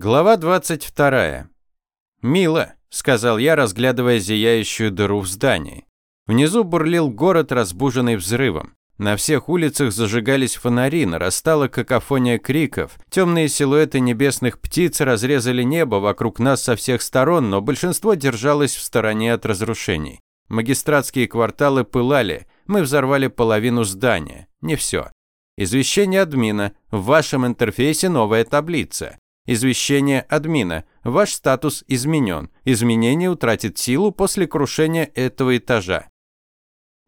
Глава 22. «Мило», — сказал я, разглядывая зияющую дыру в здании. Внизу бурлил город, разбуженный взрывом. На всех улицах зажигались фонари, нарастала какофония криков. Темные силуэты небесных птиц разрезали небо вокруг нас со всех сторон, но большинство держалось в стороне от разрушений. Магистратские кварталы пылали, мы взорвали половину здания. Не все. Извещение админа. В вашем интерфейсе новая таблица. Извещение админа. Ваш статус изменен. Изменение утратит силу после крушения этого этажа.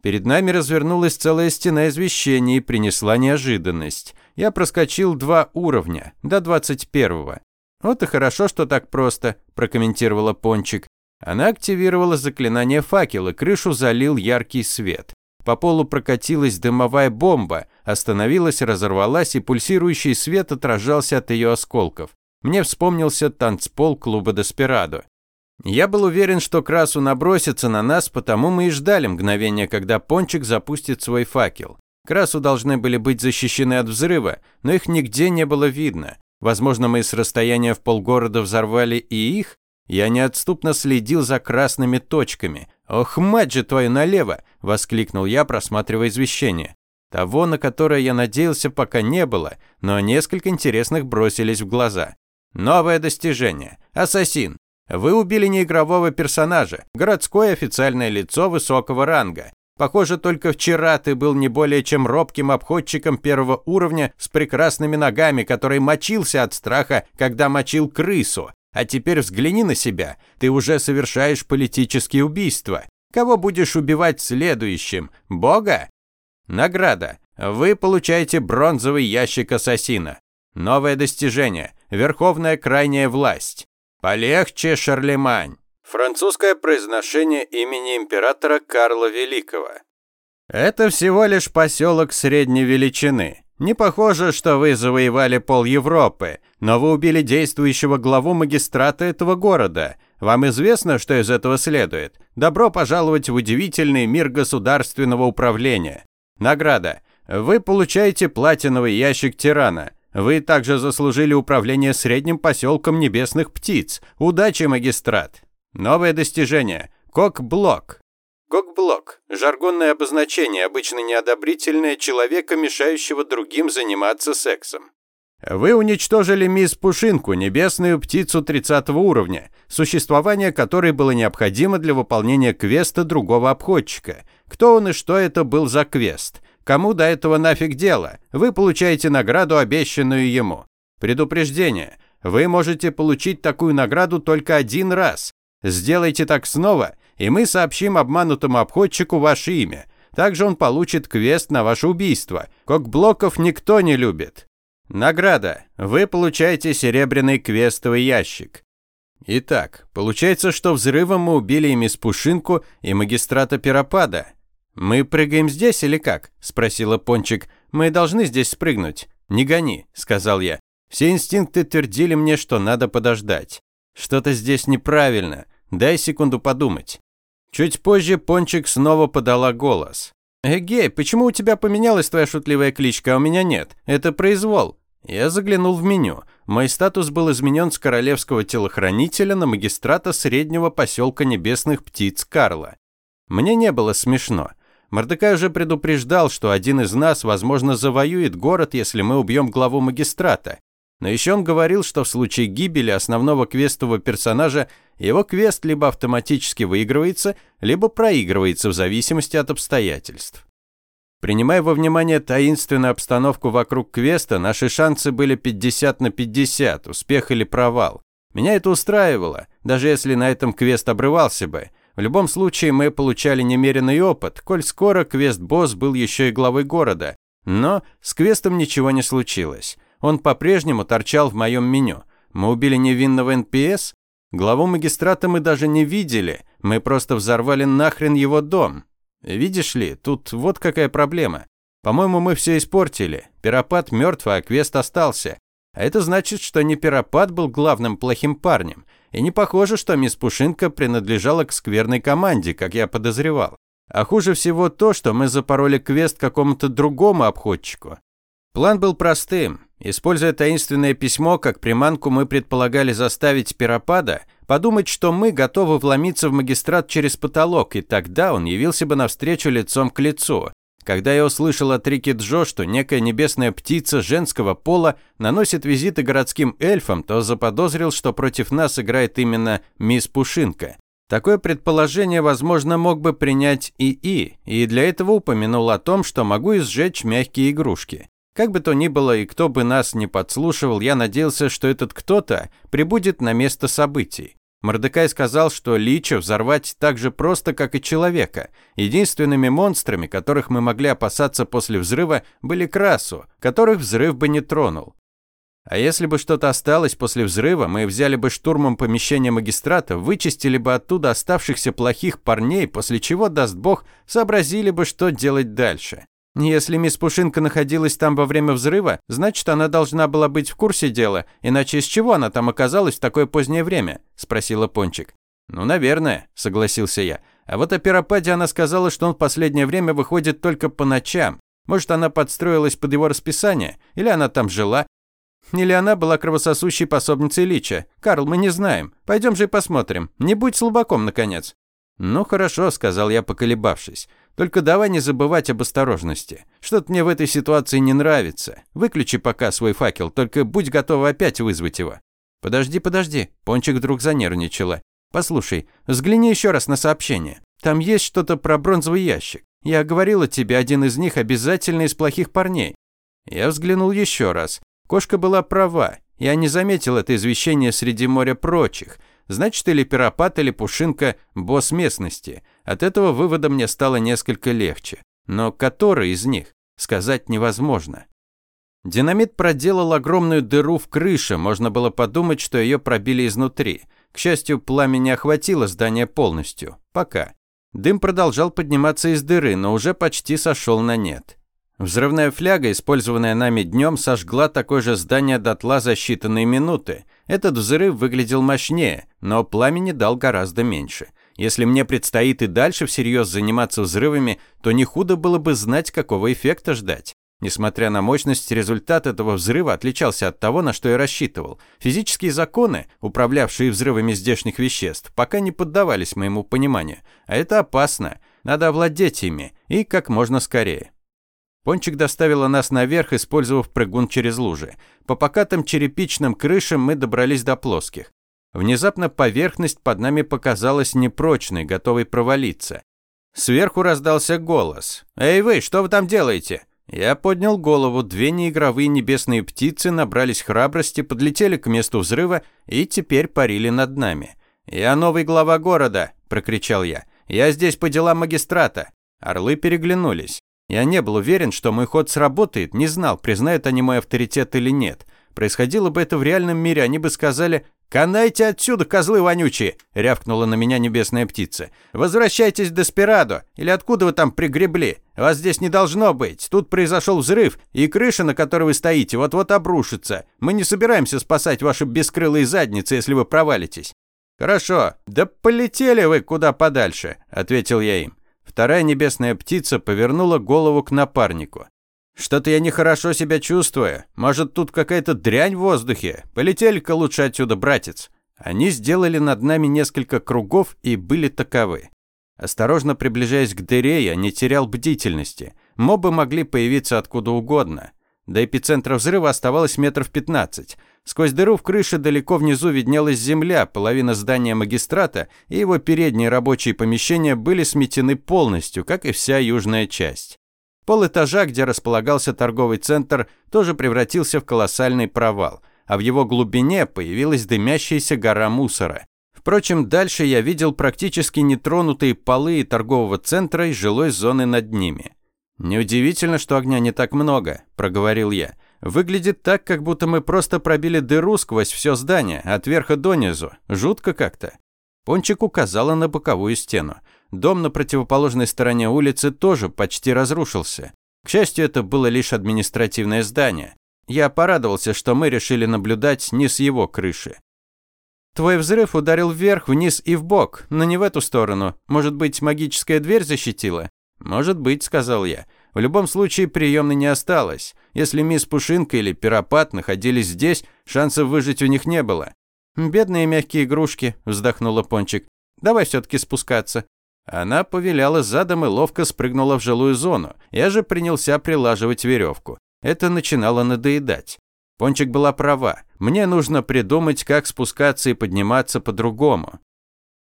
Перед нами развернулась целая стена извещений и принесла неожиданность. Я проскочил два уровня, до 21-го. «Вот и хорошо, что так просто», – прокомментировала Пончик. Она активировала заклинание факела, крышу залил яркий свет. По полу прокатилась дымовая бомба, остановилась, разорвалась, и пульсирующий свет отражался от ее осколков. Мне вспомнился танцпол клуба Деспирадо. Я был уверен, что Красу набросится на нас, потому мы и ждали мгновения, когда Пончик запустит свой факел. Красу должны были быть защищены от взрыва, но их нигде не было видно. Возможно, мы с расстояния в полгорода взорвали и их? Я неотступно следил за красными точками. «Ох, мать же твою налево!» – воскликнул я, просматривая извещение. Того, на которое я надеялся, пока не было, но несколько интересных бросились в глаза. Новое достижение. Ассасин. Вы убили неигрового персонажа, городское официальное лицо высокого ранга. Похоже, только вчера ты был не более чем робким обходчиком первого уровня с прекрасными ногами, который мочился от страха, когда мочил крысу. А теперь взгляни на себя. Ты уже совершаешь политические убийства. Кого будешь убивать следующим? Бога? Награда. Вы получаете бронзовый ящик ассасина. Новое достижение. Верховная крайняя власть. Полегче, Шарлемань. Французское произношение имени императора Карла Великого. Это всего лишь поселок средней величины. Не похоже, что вы завоевали пол Европы, но вы убили действующего главу магистрата этого города. Вам известно, что из этого следует? Добро пожаловать в удивительный мир государственного управления. Награда. Вы получаете платиновый ящик тирана. Вы также заслужили управление средним поселком небесных птиц. Удачи, магистрат. Новое достижение. Cockblock. Cockblock. Жаргонное обозначение, обычно неодобрительное человека, мешающего другим заниматься сексом. Вы уничтожили мисс Пушинку, небесную птицу 30 уровня, существование которой было необходимо для выполнения квеста другого обходчика. Кто он и что это был за квест? Кому до этого нафиг дело? Вы получаете награду, обещанную ему. Предупреждение. Вы можете получить такую награду только один раз. Сделайте так снова, и мы сообщим обманутому обходчику ваше имя. Также он получит квест на ваше убийство. Кокблоков никто не любит. Награда. Вы получаете серебряный квестовый ящик. Итак, получается, что взрывом мы убили и мисс Пушинку, и магистрата Пиропада. «Мы прыгаем здесь или как?» – спросила Пончик. «Мы должны здесь спрыгнуть». «Не гони», – сказал я. Все инстинкты твердили мне, что надо подождать. Что-то здесь неправильно. Дай секунду подумать. Чуть позже Пончик снова подала голос. «Эгей, почему у тебя поменялась твоя шутливая кличка, а у меня нет? Это произвол». Я заглянул в меню. Мой статус был изменен с королевского телохранителя на магистрата среднего поселка небесных птиц Карла. Мне не было смешно. Мордекай уже предупреждал, что один из нас, возможно, завоюет город, если мы убьем главу магистрата. Но еще он говорил, что в случае гибели основного квестового персонажа его квест либо автоматически выигрывается, либо проигрывается в зависимости от обстоятельств. Принимая во внимание таинственную обстановку вокруг квеста, наши шансы были 50 на 50, успех или провал. Меня это устраивало, даже если на этом квест обрывался бы. В любом случае мы получали немеренный опыт, коль скоро квест-босс был еще и главой города. Но с квестом ничего не случилось. Он по-прежнему торчал в моем меню. Мы убили невинного НПС? Главу магистрата мы даже не видели, мы просто взорвали нахрен его дом. Видишь ли, тут вот какая проблема. По-моему, мы все испортили. Пиропат мертв, а квест остался. А это значит, что не Пиропат был главным плохим парнем. И не похоже, что мисс Пушинка принадлежала к скверной команде, как я подозревал. А хуже всего то, что мы запороли квест какому-то другому обходчику. План был простым. Используя таинственное письмо как приманку, мы предполагали заставить Пиропада подумать, что мы готовы вломиться в магистрат через потолок, и тогда он явился бы навстречу лицом к лицу. Когда я услышал от Рики Джо, что некая небесная птица женского пола наносит визиты городским эльфам, то заподозрил, что против нас играет именно мисс Пушинка. Такое предположение, возможно, мог бы принять ИИ, и для этого упомянул о том, что могу изжечь мягкие игрушки. Как бы то ни было и кто бы нас не подслушивал, я надеялся, что этот кто-то прибудет на место событий. Мордекай сказал, что Лича взорвать так же просто, как и человека. Единственными монстрами, которых мы могли опасаться после взрыва, были красу, которых взрыв бы не тронул. А если бы что-то осталось после взрыва, мы взяли бы штурмом помещение магистрата, вычистили бы оттуда оставшихся плохих парней, после чего, даст бог, сообразили бы, что делать дальше. Если мисс Пушинка находилась там во время взрыва, значит, она должна была быть в курсе дела, иначе из чего она там оказалась в такое позднее время? спросила Пончик. Ну, наверное, согласился я. А вот о Пиропаде она сказала, что он в последнее время выходит только по ночам. Может, она подстроилась под его расписание, или она там жила, или она была кровососущей пособницей Лича. Карл, мы не знаем. Пойдем же и посмотрим. Не будь слабаком, наконец. Ну хорошо, сказал я, поколебавшись. Только давай не забывать об осторожности. Что-то мне в этой ситуации не нравится. Выключи пока свой факел, только будь готова опять вызвать его. Подожди, подожди. Пончик вдруг занервничала. Послушай, взгляни еще раз на сообщение. Там есть что-то про бронзовый ящик. Я говорила тебе, один из них обязательно из плохих парней. Я взглянул еще раз. Кошка была права. Я не заметил это извещение среди моря прочих. Значит, или Пиропат, или Пушинка – босс местности. От этого вывода мне стало несколько легче. Но который из них? Сказать невозможно. Динамит проделал огромную дыру в крыше, можно было подумать, что ее пробили изнутри. К счастью, пламя не охватило здание полностью. Пока. Дым продолжал подниматься из дыры, но уже почти сошел на нет. Взрывная фляга, использованная нами днем, сожгла такое же здание дотла за считанные минуты. Этот взрыв выглядел мощнее, но пламени дал гораздо меньше. Если мне предстоит и дальше всерьез заниматься взрывами, то не худо было бы знать, какого эффекта ждать. Несмотря на мощность, результат этого взрыва отличался от того, на что я рассчитывал. Физические законы, управлявшие взрывами здешних веществ, пока не поддавались моему пониманию. А это опасно. Надо овладеть ими, и как можно скорее. Пончик доставила нас наверх, использовав прыгун через лужи. По покатым черепичным крышам мы добрались до плоских. Внезапно поверхность под нами показалась непрочной, готовой провалиться. Сверху раздался голос. «Эй вы, что вы там делаете?» Я поднял голову, две неигровые небесные птицы набрались храбрости, подлетели к месту взрыва и теперь парили над нами. «Я новый глава города!» – прокричал я. «Я здесь по делам магистрата!» Орлы переглянулись. Я не был уверен, что мой ход сработает, не знал, признают они мой авторитет или нет. Происходило бы это в реальном мире, они бы сказали «Канайте отсюда, козлы вонючие!» – рявкнула на меня небесная птица. «Возвращайтесь в Деспирадо! Или откуда вы там пригребли? Вас здесь не должно быть! Тут произошел взрыв, и крыша, на которой вы стоите, вот-вот обрушится. Мы не собираемся спасать ваши бескрылые задницы, если вы провалитесь». «Хорошо, да полетели вы куда подальше», – ответил я им. Вторая небесная птица повернула голову к напарнику. «Что-то я нехорошо себя чувствую. Может, тут какая-то дрянь в воздухе? Полетели-ка лучше отсюда, братец». Они сделали над нами несколько кругов и были таковы. Осторожно приближаясь к дыре, я не терял бдительности. Мобы могли появиться откуда угодно. До эпицентра взрыва оставалось метров 15. Сквозь дыру в крыше далеко внизу виднелась земля, половина здания магистрата и его передние рабочие помещения были сметены полностью, как и вся южная часть. Пол этажа, где располагался торговый центр, тоже превратился в колоссальный провал, а в его глубине появилась дымящаяся гора мусора. Впрочем, дальше я видел практически нетронутые полы и торгового центра и жилой зоны над ними. «Неудивительно, что огня не так много», – проговорил я. «Выглядит так, как будто мы просто пробили дыру сквозь все здание, от верха до низу. Жутко как-то». Пончик указала на боковую стену. Дом на противоположной стороне улицы тоже почти разрушился. К счастью, это было лишь административное здание. Я порадовался, что мы решили наблюдать не с его крыши. Твой взрыв ударил вверх, вниз и вбок, но не в эту сторону. Может быть, магическая дверь защитила? «Может быть», — сказал я. В любом случае приемной не осталось. Если мисс Пушинка или Пиропат находились здесь, шансов выжить у них не было. «Бедные мягкие игрушки», – вздохнула Пончик. «Давай все-таки спускаться». Она повеляла задом и ловко спрыгнула в жилую зону. Я же принялся прилаживать веревку. Это начинало надоедать. Пончик была права. Мне нужно придумать, как спускаться и подниматься по-другому.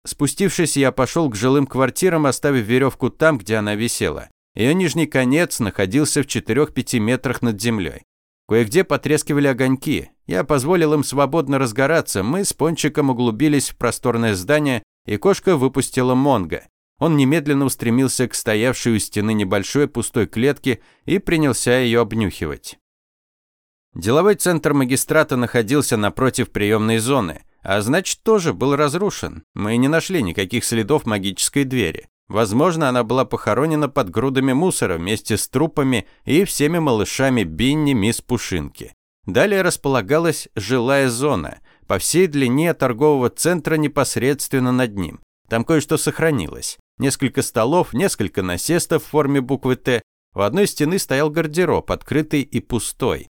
Спустившись, я пошел к жилым квартирам, оставив веревку там, где она висела. Ее нижний конец находился в 4-5 метрах над землей. Кое-где потрескивали огоньки. Я позволил им свободно разгораться. Мы с Пончиком углубились в просторное здание, и кошка выпустила Монго. Он немедленно устремился к стоявшей у стены небольшой пустой клетке и принялся ее обнюхивать. Деловой центр магистрата находился напротив приемной зоны, а значит тоже был разрушен. Мы не нашли никаких следов магической двери. Возможно, она была похоронена под грудами мусора вместе с трупами и всеми малышами Бинни мисс Пушинки. Далее располагалась жилая зона по всей длине торгового центра непосредственно над ним. Там кое-что сохранилось. Несколько столов, несколько насестов в форме буквы «Т». У одной стены стоял гардероб, открытый и пустой.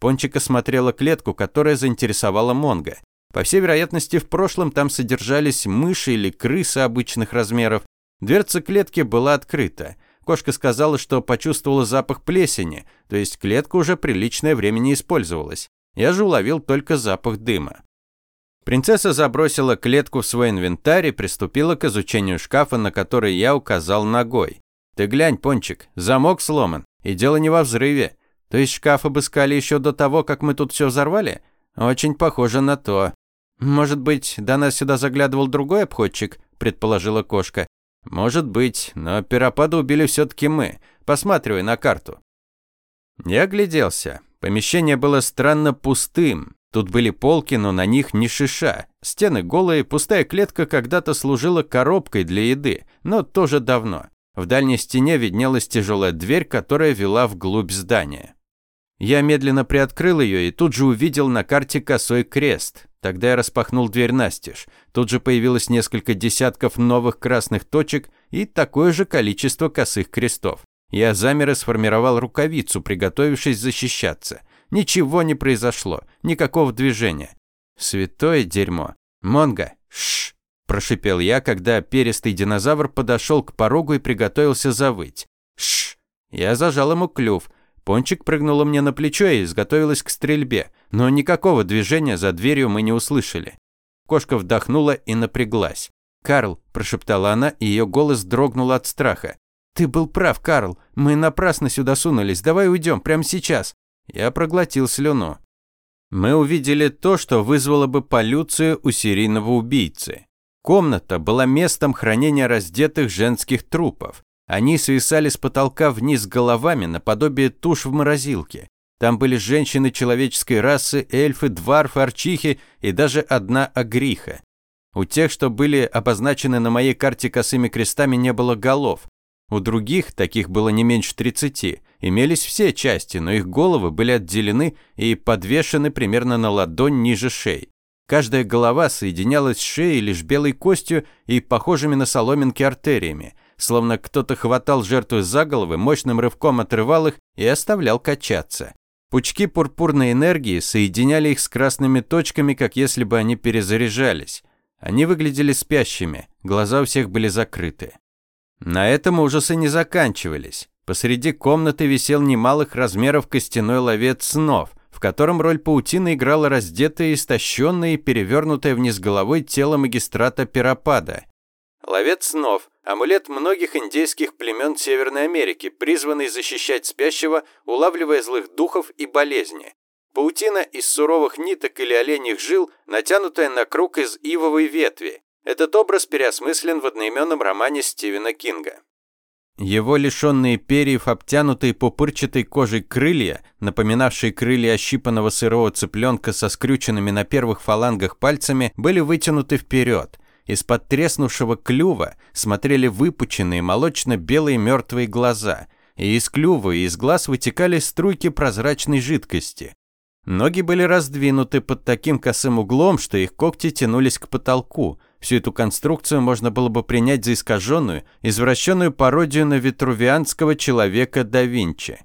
Пончик осмотрела клетку, которая заинтересовала Монго. По всей вероятности, в прошлом там содержались мыши или крысы обычных размеров, Дверца клетки была открыта. Кошка сказала, что почувствовала запах плесени, то есть клетка уже приличное время не использовалась. Я же уловил только запах дыма. Принцесса забросила клетку в свой инвентарь и приступила к изучению шкафа, на который я указал ногой. «Ты глянь, Пончик, замок сломан, и дело не во взрыве. То есть шкаф обыскали еще до того, как мы тут все взорвали? Очень похоже на то. Может быть, до нас сюда заглядывал другой обходчик?» – предположила кошка. Может быть, но пиропада убили все-таки мы. Посматривай на карту. Я огляделся. Помещение было странно пустым. Тут были полки, но на них ни шиша. Стены голые, пустая клетка когда-то служила коробкой для еды, но тоже давно. В дальней стене виднелась тяжелая дверь, которая вела вглубь здания. Я медленно приоткрыл ее и тут же увидел на карте косой крест. Тогда я распахнул дверь настежь. Тут же появилось несколько десятков новых красных точек и такое же количество косых крестов. Я замер и сформировал рукавицу, приготовившись защищаться. Ничего не произошло, никакого движения. Святое дерьмо. Монго, шш, прошипел я, когда перистый динозавр подошел к порогу и приготовился завыть. Шш. Я зажал ему клюв. Пончик прыгнула мне на плечо и изготовилась к стрельбе, но никакого движения за дверью мы не услышали. Кошка вдохнула и напряглась. «Карл», – прошептала она, и ее голос дрогнул от страха. «Ты был прав, Карл. Мы напрасно сюда сунулись. Давай уйдем, прямо сейчас». Я проглотил слюну. Мы увидели то, что вызвало бы полюцию у серийного убийцы. Комната была местом хранения раздетых женских трупов. Они свисали с потолка вниз головами, наподобие туш в морозилке. Там были женщины человеческой расы, эльфы, дварфы, арчихи и даже одна агриха. У тех, что были обозначены на моей карте косыми крестами, не было голов. У других, таких было не меньше 30, имелись все части, но их головы были отделены и подвешены примерно на ладонь ниже шеи. Каждая голова соединялась с шеей лишь белой костью и похожими на соломинки артериями – словно кто-то хватал жертву за головы, мощным рывком отрывал их и оставлял качаться. Пучки пурпурной энергии соединяли их с красными точками, как если бы они перезаряжались. Они выглядели спящими, глаза у всех были закрыты. На этом ужасы не заканчивались. Посреди комнаты висел немалых размеров костяной ловец снов, в котором роль паутины играло раздетое, истощенное и перевернутое вниз головой тело магистрата Пиропада. Ловец снов – амулет многих индейских племен Северной Америки, призванный защищать спящего, улавливая злых духов и болезни. Паутина из суровых ниток или оленьих жил, натянутая на круг из ивовой ветви. Этот образ переосмыслен в одноименном романе Стивена Кинга. Его лишенные перьев, обтянутые пупырчатой кожей крылья, напоминавшие крылья ощипанного сырого цыпленка со скрюченными на первых фалангах пальцами, были вытянуты вперед – из-под треснувшего клюва смотрели выпученные молочно-белые мертвые глаза, и из клюва и из глаз вытекали струйки прозрачной жидкости. Ноги были раздвинуты под таким косым углом, что их когти тянулись к потолку. всю эту конструкцию можно было бы принять за искаженную, извращенную пародию на витрувианского человека да Винчи.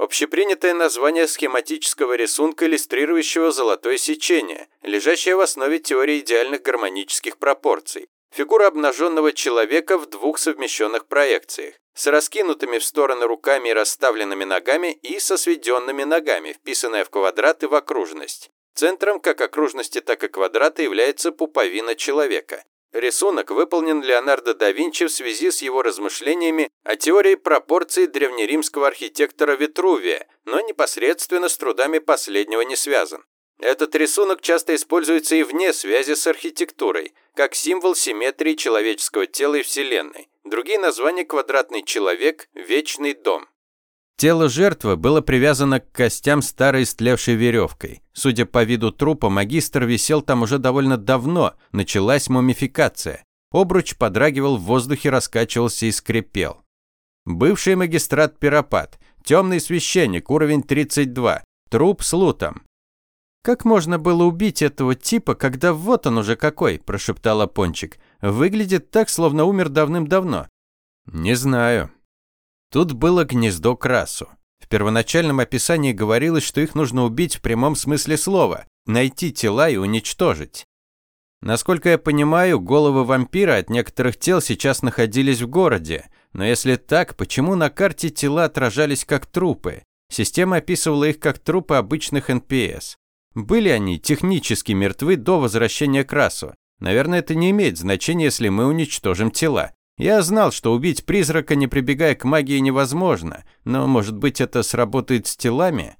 Общепринятое название схематического рисунка, иллюстрирующего золотое сечение, лежащее в основе теории идеальных гармонических пропорций. Фигура обнаженного человека в двух совмещенных проекциях, с раскинутыми в стороны руками и расставленными ногами и со сведенными ногами, вписанная в квадрат и в окружность. Центром как окружности, так и квадрата является пуповина человека. Рисунок выполнен Леонардо да Винчи в связи с его размышлениями о теории пропорций древнеримского архитектора Витрувия, но непосредственно с трудами последнего не связан. Этот рисунок часто используется и вне связи с архитектурой, как символ симметрии человеческого тела и Вселенной. Другие названия – квадратный человек, вечный дом. Тело жертвы было привязано к костям старой истлевшей веревкой. Судя по виду трупа, магистр висел там уже довольно давно, началась мумификация. Обруч подрагивал в воздухе, раскачивался и скрипел. Бывший магистрат Пиропат, темный священник, уровень 32, труп с лутом. «Как можно было убить этого типа, когда вот он уже какой?» – прошептала Пончик. «Выглядит так, словно умер давным-давно». «Не знаю», Тут было гнездо красу. В первоначальном описании говорилось, что их нужно убить в прямом смысле слова, найти тела и уничтожить. Насколько я понимаю, головы вампира от некоторых тел сейчас находились в городе. Но если так, почему на карте тела отражались как трупы? Система описывала их как трупы обычных НПС. Были они технически мертвы до возвращения к расу. Наверное, это не имеет значения, если мы уничтожим тела. Я знал, что убить призрака, не прибегая к магии, невозможно, но, может быть, это сработает с телами?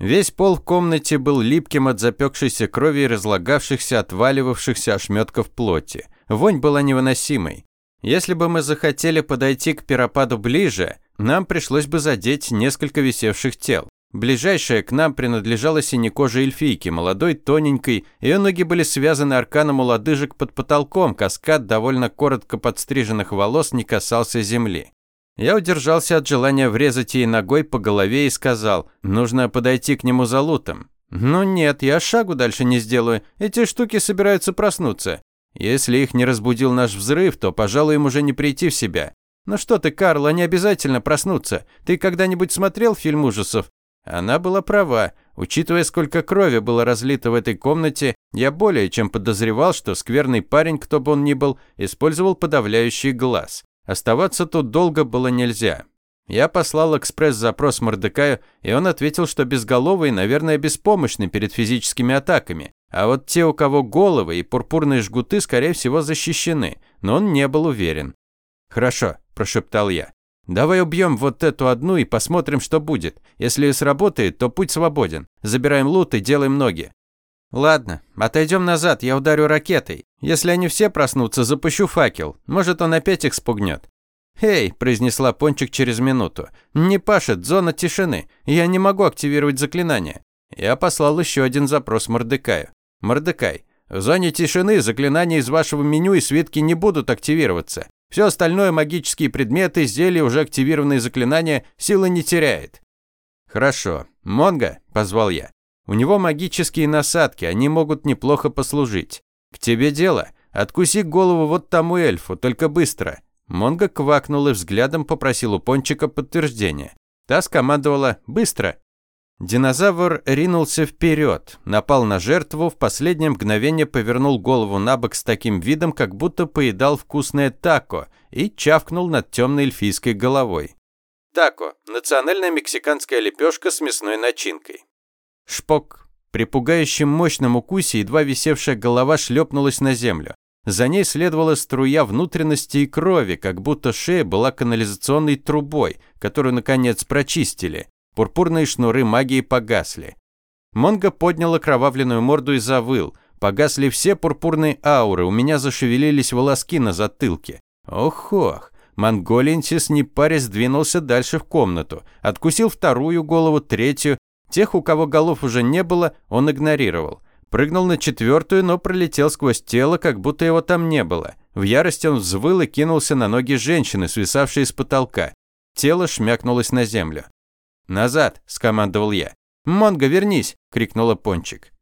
Весь пол в комнате был липким от запекшейся крови и разлагавшихся, отваливавшихся ошметков плоти. Вонь была невыносимой. Если бы мы захотели подойти к пиропаду ближе, нам пришлось бы задеть несколько висевших тел. Ближайшая к нам принадлежала синекожей эльфийке, молодой, тоненькой, ее ноги были связаны арканом у лодыжек под потолком, каскад довольно коротко подстриженных волос не касался земли. Я удержался от желания врезать ей ногой по голове и сказал, нужно подойти к нему за лутом. «Ну нет, я шагу дальше не сделаю, эти штуки собираются проснуться. Если их не разбудил наш взрыв, то, пожалуй, им уже не прийти в себя. Ну что ты, Карл, они обязательно проснутся. Ты когда-нибудь смотрел фильм ужасов? Она была права. Учитывая, сколько крови было разлито в этой комнате, я более чем подозревал, что скверный парень, кто бы он ни был, использовал подавляющий глаз. Оставаться тут долго было нельзя. Я послал экспресс-запрос Мордекаю, и он ответил, что безголовый, наверное, беспомощны перед физическими атаками. А вот те, у кого головы и пурпурные жгуты, скорее всего, защищены. Но он не был уверен. «Хорошо», – прошептал я. Давай убьем вот эту одну и посмотрим, что будет. Если сработает, то путь свободен. Забираем лут и делаем ноги. Ладно, отойдем назад, я ударю ракетой. Если они все проснутся, запущу факел. Может, он опять их спугнет. «Эй», – произнесла Пончик через минуту, – «не пашет, зона тишины. Я не могу активировать заклинание». Я послал еще один запрос Мордекаю. «Мордекай, в зоне тишины заклинания из вашего меню и свитки не будут активироваться. Все остальное магические предметы, зелья, уже активированные заклинания, силы не теряет. Хорошо. Монго, позвал я. У него магические насадки, они могут неплохо послужить. К тебе дело. Откуси голову вот тому эльфу, только быстро. Монго квакнул и взглядом попросил у Пончика подтверждения. Та скомандовала «Быстро!». Динозавр ринулся вперед, напал на жертву, в последнее мгновение повернул голову на бок с таким видом, как будто поедал вкусное тако, и чавкнул над темной эльфийской головой. Тако – национальная мексиканская лепешка с мясной начинкой. Шпок. При пугающем мощном укусе едва висевшая голова шлепнулась на землю. За ней следовала струя внутренности и крови, как будто шея была канализационной трубой, которую, наконец, прочистили. Пурпурные шнуры магии погасли. Монго поднял окровавленную морду и завыл. Погасли все пурпурные ауры, у меня зашевелились волоски на затылке. Ох-ох. Монголинсис не парясь двинулся дальше в комнату. Откусил вторую голову, третью. Тех, у кого голов уже не было, он игнорировал. Прыгнул на четвертую, но пролетел сквозь тело, как будто его там не было. В ярости он взвыл и кинулся на ноги женщины, свисавшей с потолка. Тело шмякнулось на землю. «Назад!» – скомандовал я. «Монго, вернись!» – крикнула Пончик.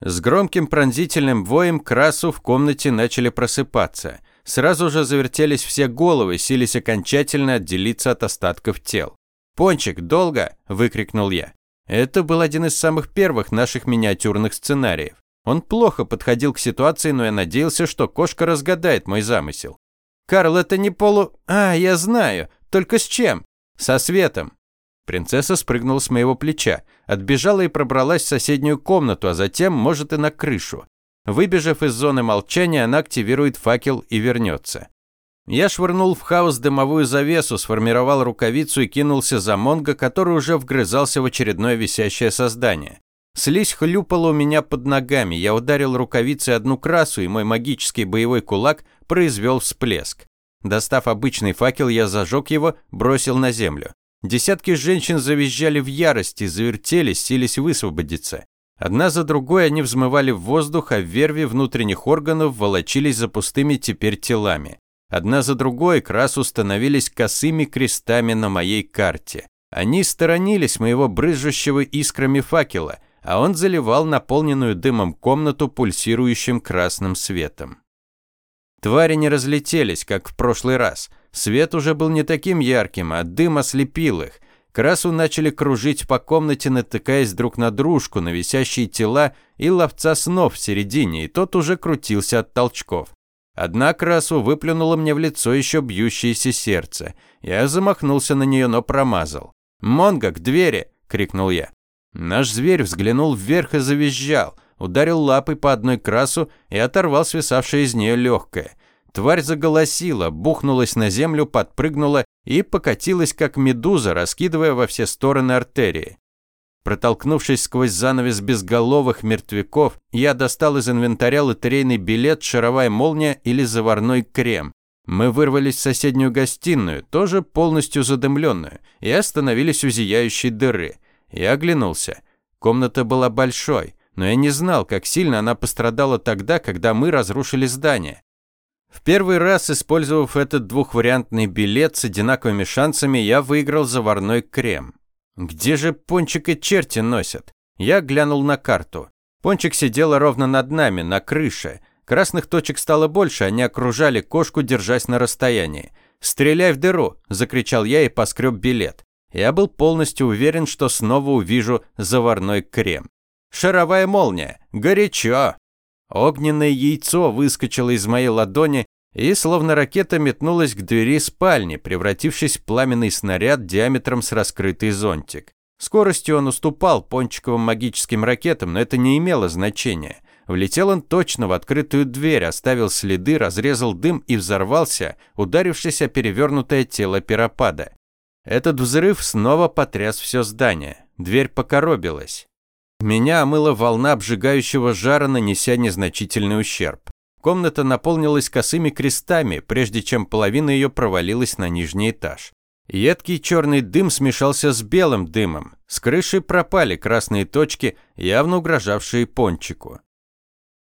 С громким пронзительным воем красу в комнате начали просыпаться. Сразу же завертелись все головы, сились окончательно отделиться от остатков тел. «Пончик, долго!» – выкрикнул я. Это был один из самых первых наших миниатюрных сценариев. Он плохо подходил к ситуации, но я надеялся, что кошка разгадает мой замысел. «Карл, это не полу... А, я знаю. Только с чем?» «Со светом». Принцесса спрыгнула с моего плеча, отбежала и пробралась в соседнюю комнату, а затем, может, и на крышу. Выбежав из зоны молчания, она активирует факел и вернется. Я швырнул в хаос дымовую завесу, сформировал рукавицу и кинулся за Монго, который уже вгрызался в очередное висящее создание. Слизь хлюпала у меня под ногами, я ударил рукавицей одну красу, и мой магический боевой кулак произвел всплеск. Достав обычный факел, я зажег его, бросил на землю. Десятки женщин завизжали в ярости, завертелись, сились высвободиться. Одна за другой они взмывали в воздух, а верви внутренних органов волочились за пустыми теперь телами. Одна за другой красу становились косыми крестами на моей карте. Они сторонились моего брызжущего искрами факела, а он заливал наполненную дымом комнату пульсирующим красным светом. Твари не разлетелись, как в прошлый раз. Свет уже был не таким ярким, а дым ослепил их. Красу начали кружить по комнате, натыкаясь друг на дружку, на висящие тела и ловца снов в середине, и тот уже крутился от толчков. Одна красу выплюнула мне в лицо еще бьющееся сердце. Я замахнулся на нее, но промазал. «Монго, к двери!» – крикнул я. Наш зверь взглянул вверх и завизжал, ударил лапой по одной красу и оторвал свисавшее из нее легкое. Тварь заголосила, бухнулась на землю, подпрыгнула и покатилась, как медуза, раскидывая во все стороны артерии. Протолкнувшись сквозь занавес безголовых мертвяков, я достал из инвентаря лотерейный билет, шаровая молния или заварной крем. Мы вырвались в соседнюю гостиную, тоже полностью задымленную, и остановились у зияющей дыры. Я оглянулся. Комната была большой, но я не знал, как сильно она пострадала тогда, когда мы разрушили здание. В первый раз, использовав этот двухвариантный билет с одинаковыми шансами, я выиграл заварной крем. Где же Пончик и черти носят? Я глянул на карту. Пончик сидела ровно над нами, на крыше. Красных точек стало больше, они окружали кошку, держась на расстоянии. «Стреляй в дыру!» – закричал я и поскреб билет. Я был полностью уверен, что снова увижу заварной крем. «Шаровая молния! Горячо!» Огненное яйцо выскочило из моей ладони и, словно ракета, метнулась к двери спальни, превратившись в пламенный снаряд диаметром с раскрытый зонтик. Скоростью он уступал пончиковым магическим ракетам, но это не имело значения. Влетел он точно в открытую дверь, оставил следы, разрезал дым и взорвался, ударившись о перевернутое тело пиропада. Этот взрыв снова потряс все здание. Дверь покоробилась. Меня омыла волна обжигающего жара, нанеся незначительный ущерб. Комната наполнилась косыми крестами, прежде чем половина ее провалилась на нижний этаж. Едкий черный дым смешался с белым дымом. С крыши пропали красные точки, явно угрожавшие пончику.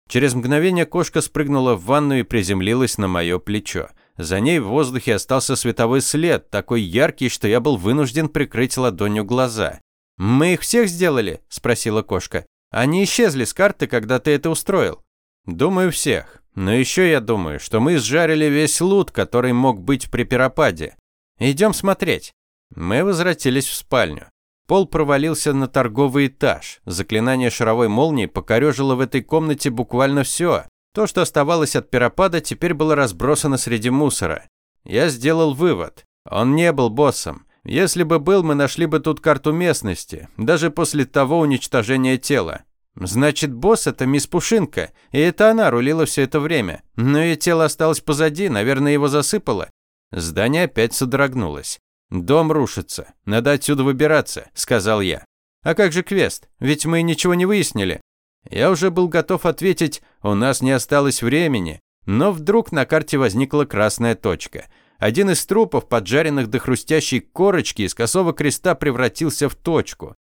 Через мгновение кошка спрыгнула в ванну и приземлилась на мое плечо. За ней в воздухе остался световой след, такой яркий, что я был вынужден прикрыть ладонью глаза. «Мы их всех сделали?» – спросила кошка. «Они исчезли с карты, когда ты это устроил?» «Думаю, всех. Но еще я думаю, что мы сжарили весь лут, который мог быть при пиропаде. Идем смотреть. Мы возвратились в спальню. Пол провалился на торговый этаж. Заклинание шаровой молнии покорежило в этой комнате буквально все. То, что оставалось от пиропада, теперь было разбросано среди мусора. Я сделал вывод. Он не был боссом. Если бы был, мы нашли бы тут карту местности, даже после того уничтожения тела. Значит, босс – это мисс Пушинка, и это она рулила все это время. Но ее тело осталось позади, наверное, его засыпало. Здание опять содрогнулось. «Дом рушится. Надо отсюда выбираться», – сказал я. «А как же квест? Ведь мы ничего не выяснили». Я уже был готов ответить «у нас не осталось времени», но вдруг на карте возникла красная точка. Один из трупов, поджаренных до хрустящей корочки, из косого креста превратился в точку.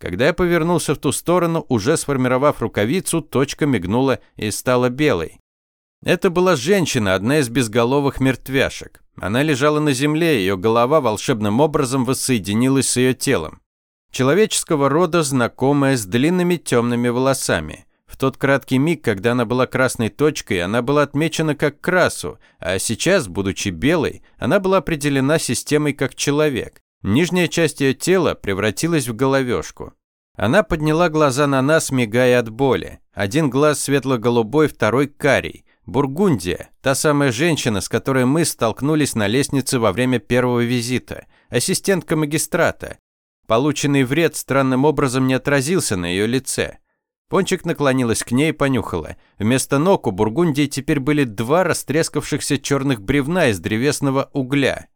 Когда я повернулся в ту сторону, уже сформировав рукавицу, точка мигнула и стала белой. Это была женщина, одна из безголовых мертвяшек. Она лежала на земле, ее голова волшебным образом воссоединилась с ее телом. Человеческого рода, знакомая с длинными темными волосами. Тот краткий миг, когда она была красной точкой, она была отмечена как красу, а сейчас, будучи белой, она была определена системой как человек. Нижняя часть ее тела превратилась в головешку. Она подняла глаза на нас, мигая от боли. Один глаз светло-голубой, второй карий. Бургундия, та самая женщина, с которой мы столкнулись на лестнице во время первого визита, ассистентка магистрата. Полученный вред странным образом не отразился на ее лице. Пончик наклонилась к ней и понюхала. Вместо ног у Бургундии теперь были два растрескавшихся черных бревна из древесного угля.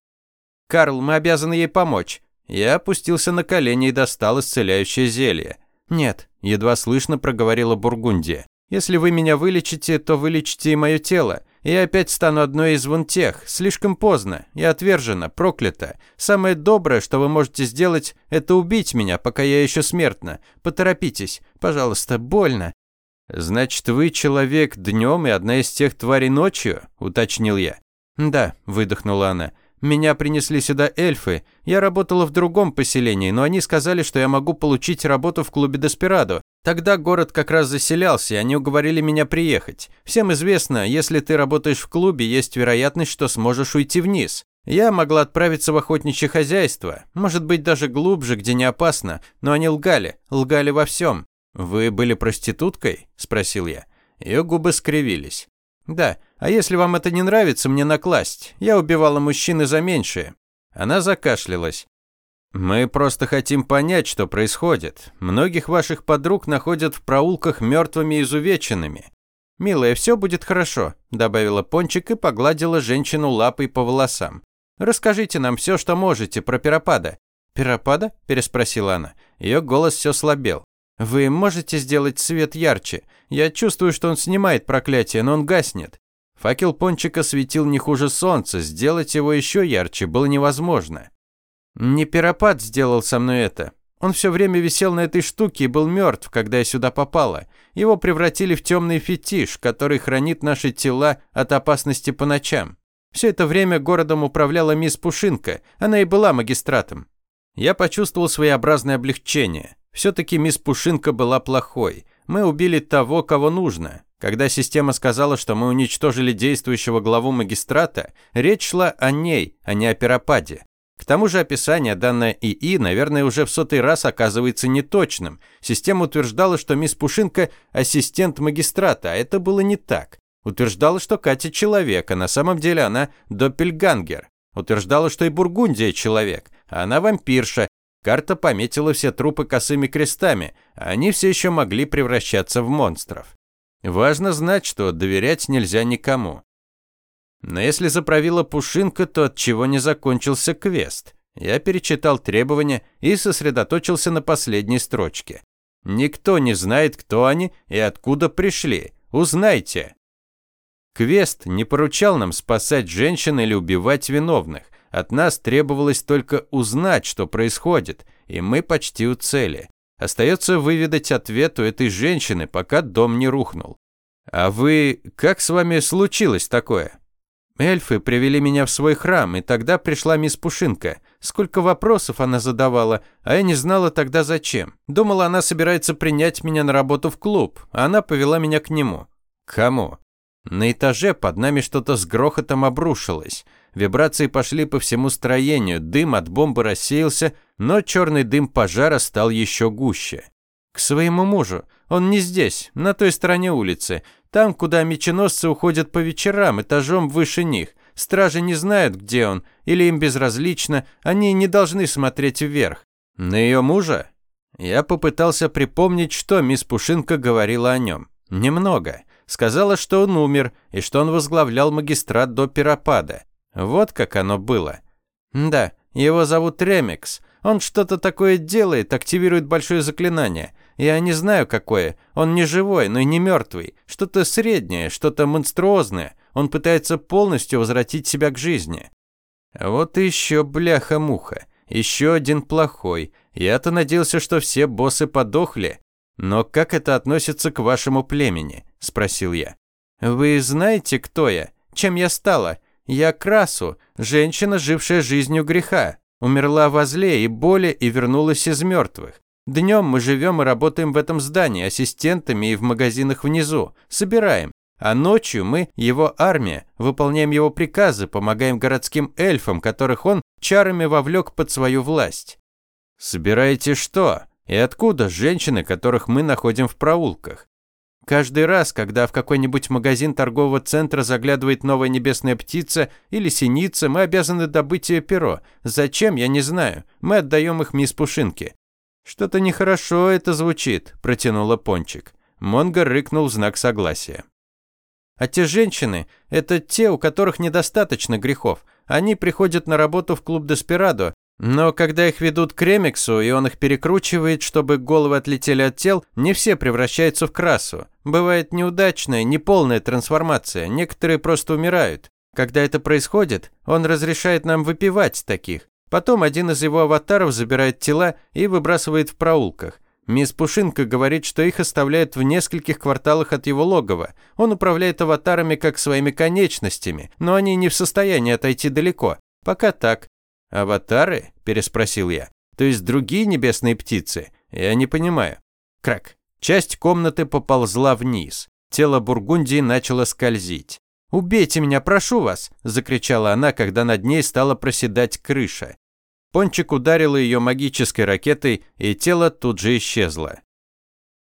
«Карл, мы обязаны ей помочь». Я опустился на колени и достал исцеляющее зелье. «Нет», – едва слышно проговорила Бургундия. Если вы меня вылечите, то вылечите и мое тело. И опять стану одной из вон тех. Слишком поздно. Я отвержена, проклята. Самое доброе, что вы можете сделать, это убить меня, пока я еще смертна. Поторопитесь. Пожалуйста, больно. Значит, вы человек днем и одна из тех тварей ночью? Уточнил я. Да, выдохнула она. Меня принесли сюда эльфы. Я работала в другом поселении, но они сказали, что я могу получить работу в клубе Деспирадо. Тогда город как раз заселялся, и они уговорили меня приехать. Всем известно, если ты работаешь в клубе, есть вероятность, что сможешь уйти вниз. Я могла отправиться в охотничье хозяйство, может быть, даже глубже, где не опасно, но они лгали, лгали во всем. «Вы были проституткой?» – спросил я. Ее губы скривились. «Да, а если вам это не нравится, мне накласть. Я убивала мужчины за меньшее». Она закашлялась. «Мы просто хотим понять, что происходит. Многих ваших подруг находят в проулках мертвыми и изувеченными. «Милая, все будет хорошо», – добавила Пончик и погладила женщину лапой по волосам. «Расскажите нам все, что можете про Пиропада». «Пиропада?» – переспросила она. Ее голос все слабел. «Вы можете сделать свет ярче? Я чувствую, что он снимает проклятие, но он гаснет». Факел пончика светил не хуже солнца, сделать его еще ярче было невозможно. «Не пиропат сделал со мной это. Он все время висел на этой штуке и был мертв, когда я сюда попала. Его превратили в темный фетиш, который хранит наши тела от опасности по ночам. Все это время городом управляла мисс Пушинка, она и была магистратом. Я почувствовал своеобразное облегчение. Все-таки мисс Пушинка была плохой. Мы убили того, кого нужно. Когда система сказала, что мы уничтожили действующего главу магистрата, речь шла о ней, а не о пиропаде. К тому же описание, данное ИИ, наверное, уже в сотый раз оказывается неточным. Система утверждала, что мисс Пушинка – ассистент магистрата, а это было не так. Утверждала, что Катя – человек, а на самом деле она – доппельгангер. Утверждала, что и Бургундия – человек, а она вампирша. Карта пометила все трупы косыми крестами, а они все еще могли превращаться в монстров. Важно знать, что доверять нельзя никому. Но если заправила Пушинка, то от чего не закончился квест? Я перечитал требования и сосредоточился на последней строчке. Никто не знает, кто они и откуда пришли. Узнайте. Квест не поручал нам спасать женщин или убивать виновных. От нас требовалось только узнать, что происходит, и мы почти у цели. Остается выведать ответ у этой женщины, пока дом не рухнул. А вы... Как с вами случилось такое? Эльфы привели меня в свой храм, и тогда пришла мисс Пушинка. Сколько вопросов она задавала, а я не знала тогда зачем. Думала, она собирается принять меня на работу в клуб, а она повела меня к нему. Кому? На этаже под нами что-то с грохотом обрушилось. Вибрации пошли по всему строению, дым от бомбы рассеялся, но черный дым пожара стал еще гуще. К своему мужу. Он не здесь, на той стороне улицы. Там, куда меченосцы уходят по вечерам, этажом выше них. Стражи не знают, где он, или им безразлично, они не должны смотреть вверх. На ее мужа? Я попытался припомнить, что мисс Пушинка говорила о нем. Немного. Сказала, что он умер, и что он возглавлял магистрат до Пиропада. Вот как оно было. Да, его зовут Ремикс. Он что-то такое делает, активирует большое заклинание. Я не знаю какое. Он не живой, но и не мертвый. Что-то среднее, что-то монструозное. Он пытается полностью возвратить себя к жизни. Вот и еще бляха-муха. Еще один плохой. Я-то надеялся, что все боссы подохли. Но как это относится к вашему племени? Спросил я. Вы знаете, кто я? Чем я стала? Я Красу, женщина, жившая жизнью греха. Умерла во зле и боли и вернулась из мертвых. Днем мы живем и работаем в этом здании, ассистентами и в магазинах внизу. Собираем. А ночью мы, его армия, выполняем его приказы, помогаем городским эльфам, которых он чарами вовлек под свою власть. Собираете что? И откуда женщины, которых мы находим в проулках? Каждый раз, когда в какой-нибудь магазин торгового центра заглядывает новая небесная птица или синица, мы обязаны добыть ее перо. Зачем, я не знаю. Мы отдаем их мисс Пушинке. «Что-то нехорошо это звучит», – протянула Пончик. Монгар рыкнул в знак согласия. «А те женщины – это те, у которых недостаточно грехов. Они приходят на работу в клуб Деспирадо, но когда их ведут к Ремиксу, и он их перекручивает, чтобы головы отлетели от тел, не все превращаются в красу. Бывает неудачная, неполная трансформация, некоторые просто умирают. Когда это происходит, он разрешает нам выпивать таких. Потом один из его аватаров забирает тела и выбрасывает в проулках. Мисс Пушинка говорит, что их оставляют в нескольких кварталах от его логова. Он управляет аватарами как своими конечностями, но они не в состоянии отойти далеко. Пока так. «Аватары?» – переспросил я. «То есть другие небесные птицы? Я не понимаю». Крак. Часть комнаты поползла вниз. Тело Бургундии начало скользить. «Убейте меня, прошу вас!» – закричала она, когда над ней стала проседать крыша. Пончик ударила ее магической ракетой, и тело тут же исчезло.